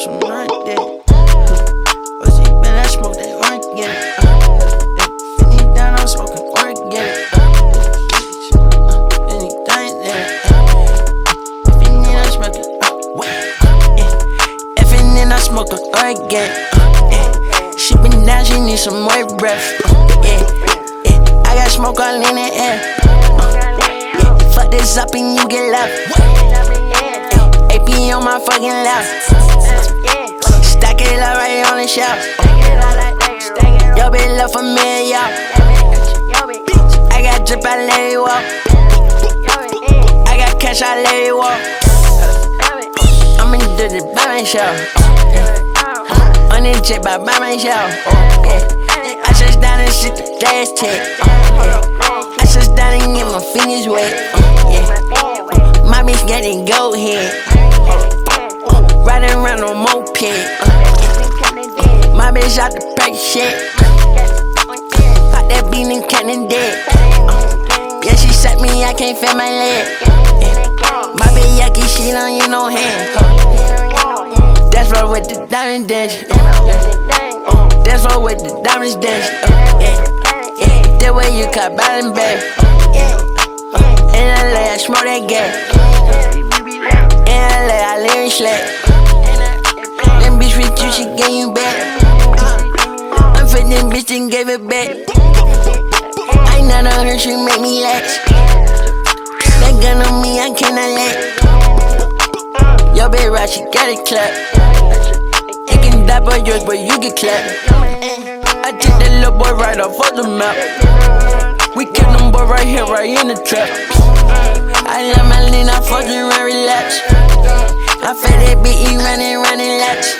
some night that. What's he been? I smoke that organic. Uh, anything I'm smoking organic. Uh, anything that. Uh, if I'm smoking. Uh, what? Yeah. If you need, I'm smoking organic. Uh, yeah. She been down, she need some more breath. Uh, yeah. Yeah. I got smoke all in the air. Uh, yeah. Fuck this up and you get left. AP on my fucking lap. Stack it up right on the shelf. Yo, bitch, left for me, yo. I got drip, I let it walk. I got cash, I let it walk. I'm in the dirty by myself. On the jet by by myself. I just down and shit the gas tech. I just down and get my fingers wet. Yeah. Bitch out the pack shit. Pop that bean and cannon dead. Yeah, she set me, I can't feel my leg. My bitch yucky shit on you, no hand. That's right with the diamond dash. That's right with the diamonds dash. That way you cut bottom back. In LA, I smoke that gas. In LA, I live in slack. That bitch with you, she gave you back. I'm feeling bitch and gave it back. I not on her, she make me lax. That gun on me, I cannot let. Yo, bitch, right, she got it clap. You can die by yours, but you get clapped. I took that little boy right off of the map. We killed them boy right here, right in the trap. I let my lean, I fucking and relax. I feel that beat, you running, running laps.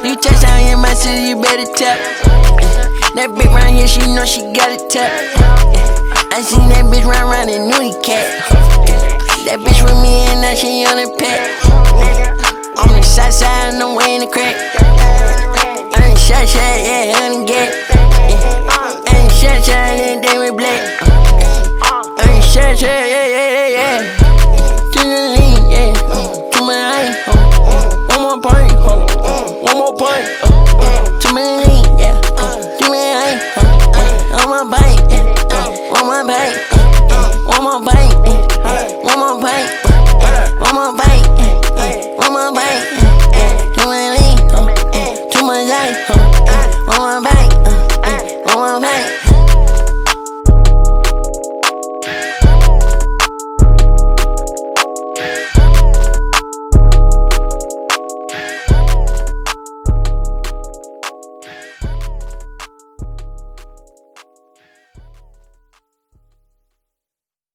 You touch down in my city, you better tap. That bitch round here, she know she got a tap. I seen that bitch run round in nudie cat. That bitch with me and now she on the pet. On the side side, no way in the crack. I ain't shot shot, yeah, I ain't get. I ain't shot shot, and they with black. I ain't shot shot,